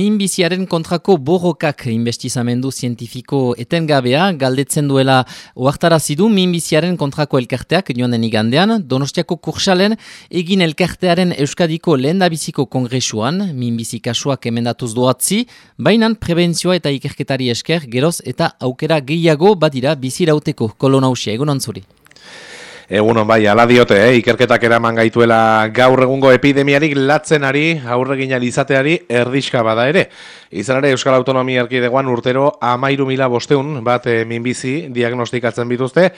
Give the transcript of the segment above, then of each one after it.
Minbiziaren kontrako borrokak investizamendu zientifiko etengabea galdetzen duela oartarazidu minbiziaren kontrako elkarteak joan den igandean, Donostiako kursalen egin elkartearen Euskadiko lehendabiziko kongresuan, minbizi kasuak emendatuz doatzi, bainan prebentzioa eta ikerketari esker geroz eta aukera gehiago badira bizirauteko kolonausia egun ontzuri. Egunon bai, ala diote, eh? ikerketak eraman gaituela gaur egungo epidemiarik latzenari, aurregin izateari erdiska bada ere. Izan ere, Euskal Autonomia Erkidegoan urtero amairu mila bosteun bat e, minbizi diagnostikatzen bituzte,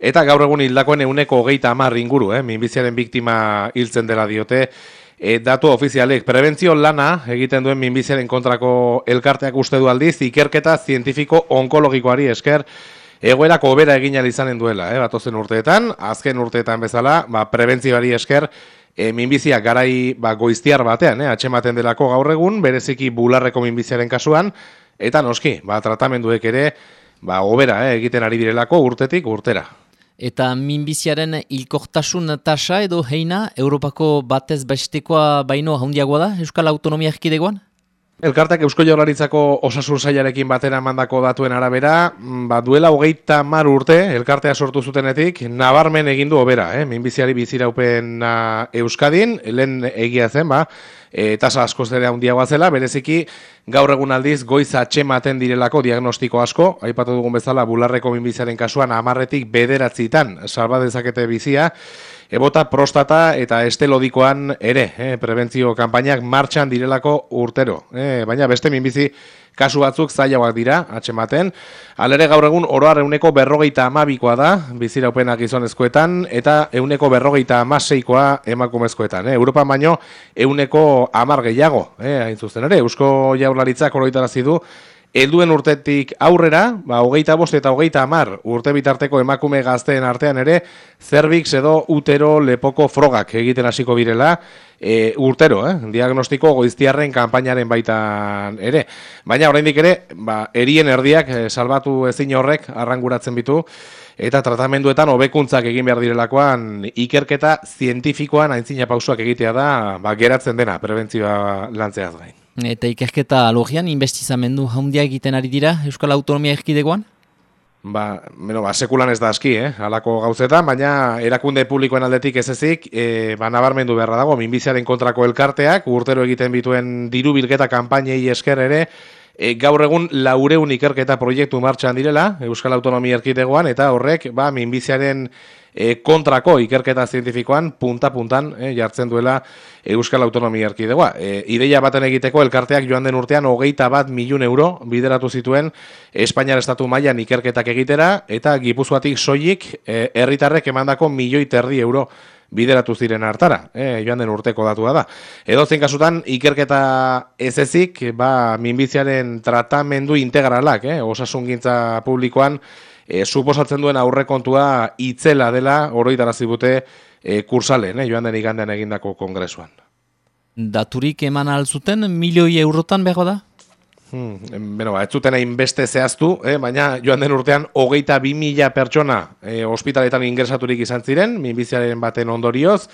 eta gaur egun hildakoen euneko hogeita amar inguru, eh? minbiziaren biktima hiltzen dela diote, E, datu ofizialek, prebentzio lana egiten duen minbiziaren kontrako elkarteak uste du aldiz, ikerketa zientifiko onkologikoari esker, egoerako obera egin izanen duela, eh, batozen urteetan, azken urteetan bezala, ba, prebentzibari esker, e, minbizia garai ba, goiztiar batean, eh, atxematen delako gaur egun, bereziki bularreko minbiziaren kasuan, eta noski, ba, tratamenduek ere, ba, obera eh, egiten ari direlako urtetik urtera. Eta minbiziaren hilkortasun tasa edo heina, Europako batez bestekoa baino handiagoa da, Euskal Autonomia Erkidegoan? Elkartak Eusko Jaurlaritzako osasun sailarekin batera mandako datuen arabera, mm, ba, duela hogeita mar urte, elkartea sortu zutenetik, nabarmen egindu obera, eh? minbiziari biziraupen uh, Euskadin, lehen egia zen, ba, e, tasa asko zera handiagoa zela, bereziki gaur egun aldiz goiz atxematen direlako diagnostiko asko, aipatu dugun bezala bularreko minbiziaren kasuan amarretik bederatzitan salba dezakete bizia, Ebota prostata eta estelodikoan ere, eh, prebentzio kanpainak martxan direlako urtero. Eh, baina beste minbizi kasu batzuk zailagoak dira, atxematen. Alere gaur egun oroar euneko berrogeita amabikoa da, biziraupenak gizonezkoetan, eta euneko berrogeita amaseikoa emakumezkoetan. Eh. Europa baino euneko amar gehiago, eh, hain zuzen ere. Eusko jaurlaritzak oroitarazi du, Elduen urtetik aurrera, ba, hogeita bost eta hogeita amar urte bitarteko emakume gazteen artean ere, zerbik edo utero lepoko frogak egiten hasiko birela, e, urtero, eh? diagnostiko goiztiarren kanpainaren baitan ere. Baina oraindik ere, ba, erien erdiak e, salbatu ezin horrek arranguratzen bitu, eta tratamenduetan hobekuntzak egin behar direlakoan ikerketa zientifikoan aintzina pausuak egitea da, ba, geratzen dena, prebentzioa lantzeaz gain. Eta ikerketa alogian, investizamendu handia egiten ari dira Euskal Autonomia Erkidegoan? Ba, bueno, ba, sekulan ez da aski, eh, alako gauzetan, baina erakunde publikoen aldetik ez ezik, e, ba, nabarmendu beharra dago, minbiziaren kontrako elkarteak, urtero egiten bituen diru bilketa kanpainei esker ere, e, gaur egun laureun ikerketa proiektu martxan direla, Euskal Autonomia Erkidegoan, eta horrek, ba, minbiziaren e, kontrako ikerketa zientifikoan punta-puntan e, jartzen duela Euskal Autonomia Erkidegoa. E, ideia baten egiteko elkarteak joan den urtean hogeita bat milun euro bideratu zituen Espainiar Estatu mailan ikerketak egitera eta Gipuzkoatik soilik e, herritarrek emandako milioi terdi euro bideratu ziren hartara, e, joan den urteko datua da. Edo zein kasutan, ikerketa ez ezik, ba, minbiziaren tratamendu integralak, eh, osasun gintza publikoan, e, suposatzen duen aurrekontua itzela dela oroitarazi dute e, kursalen, eh, joan den igandean egindako kongresuan. Daturik eman alzuten milioi eurotan bego da? Hmm, bueno, ba, ez zuten egin beste zehaztu, eh, baina joan den urtean hogeita bi mila pertsona eh, ospitaletan ingresaturik izan ziren, minbiziaren baten ondorioz,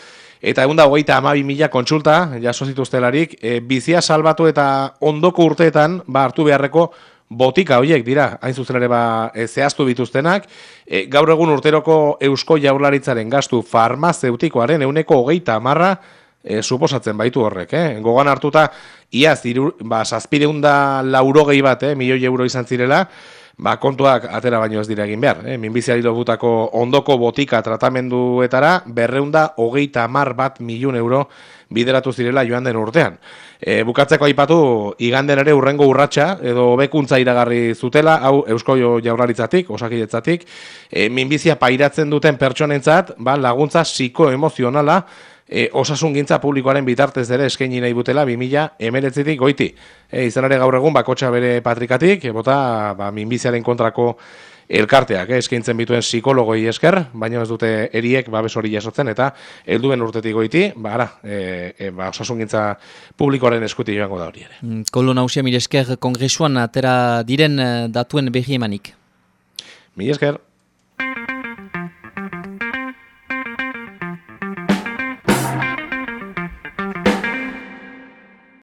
eta egun da hogeita ama bi mila kontsulta, jaso zituztelarik, eh, bizia salbatu eta ondoko urteetan, ba, hartu beharreko botika horiek dira, hain zuzen ere ba, e, zehaztu bituztenak, e, gaur egun urteroko eusko jaurlaritzaren gastu farmazeutikoaren euneko hogeita amarra e, suposatzen baitu horrek. Eh? Gogan hartuta, ia ziru, ba, zazpireunda lauro gehi bat, eh, milioi euro izan zirela, ba, kontuak atera baino ez dira egin behar. Eh? Minbiziari lobutako ondoko botika tratamenduetara, berreunda hogeita amar bat miliun euro bideratu zirela joan den urtean. E, bukatzeko aipatu, iganden ere urrengo urratsa edo bekuntza iragarri zutela, hau Eusko Jaurlaritzatik, osakidetzatik, e, minbizia pairatzen duten pertsonentzat, ba, laguntza psikoemozionala, e, osasun gintza publikoaren bitartez ere eskaini nahi butela 2000 emeretzitik goiti. E, izan ere gaur egun bakotxa bere patrikatik, bota ba, minbiziaren kontrako elkarteak, eh, eskaintzen bituen psikologoi esker, baina ez dute eriek babes hori jasotzen eta helduen urtetik goiti, ba ara, e, e, ba osasungintza publikoaren eskuti joango da hori ere. Mm, Kolo nausia mire esker kongresuan atera diren eh, datuen behi emanik. Mi esker.